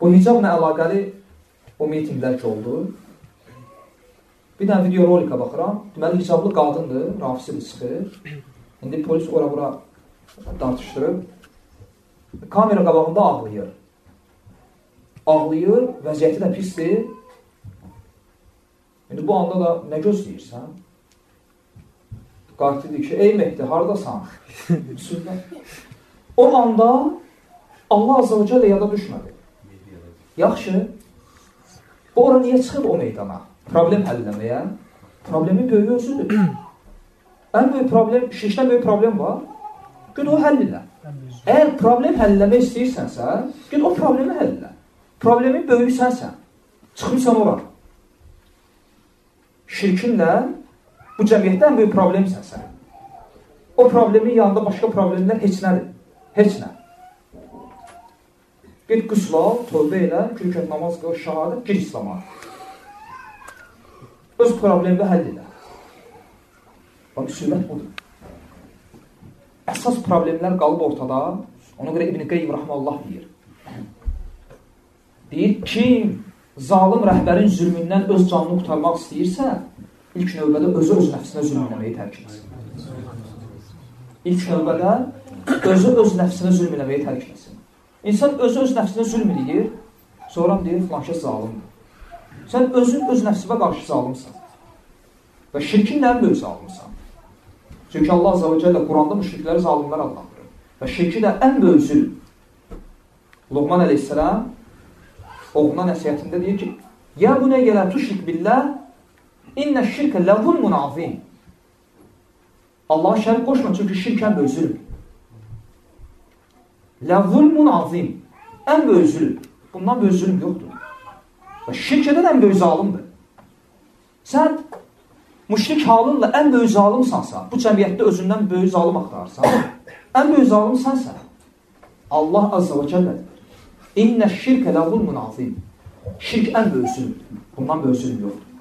Bu hicabla əlaqəli o mitinglər ki oldu. Bir dənə video rolika baxıram. Deməli, hicablı qadındır, rafisi çıxır. İndi polis ora-bura dartışdırıb. Kamera qabağında ağlayır. Ağlayır, vəziyyəti də pisdir. İndi bu anda da nə gözləyirsən? Qatil deyir ki, ey Mehdi, haradasan? o anda Allah Azze və Cəllə yada düşmədi. Yaxşı, ora niyə çıxıb o meydana? Problem həll eləməyə? Problemin böyüyü özüdür. Ən böyük problem, şişdən böyük problem var. Gid o həll elə. Əgər problem həll eləmək istəyirsənsə, gid o problemi həll elə. Problemin böyüyü sənsən. Çıxmısan ora. Şirkinlə bu cəmiyyətdə ən böyük problem sənsən. O problemin yanında başqa problemlər heç nədir. Heç nə. Get qüsl al, tövbə elə, kürkət namaz qıl, şəhadət, gir İslama. Öz problemini həll elə. Bax, müsibət budur. Əsas problemlər qalıb ortada. Ona görə İbn-i Qeym Rəhməllah deyir. Deyir, kim zalim rəhbərin zülmündən öz canını qutarmaq istəyirsə, ilk növbədə özü öz nəfsinə zülm eləməyi tərk etsin. İlk növbədə özü öz nəfsinə zülm eləməyi tərk etsin. İnsan özü öz nəfsinə zülm edir, sonra deyir, filankəs zalimdir. Sən özün öz nəfsinə qarşı zalimsən. Və şirkin ən böyük zalimsən. Çünki Allah Azze və Cəllə Quranda müşrikləri zalimlər adlandırır. Və şirki də ən böyük zülm. Luqman əleyhissalam oğluna nəsiyyətində deyir ki, Ya bu nə gələ tuşrik billah, innə şirkə ləvulmun azim. Allaha şərik qoşma, çünki şirk ən böyük zülm. Ləvulmun azim. Ən böyük zülm. Bundan böyük zülm yoxdur. Və şirk edən ən böyük zalimdir. Sən müşrik halınla ən böyük zalimsansa, bu cəmiyyətdə özündən böyük zalim axtarsan, ən böyük zalim sənsən. Allah azza və cəllə İnnə şirkə ləvulmun azim. Şirk ən böyük zülmdür. Bundan böyük zülm yoxdur.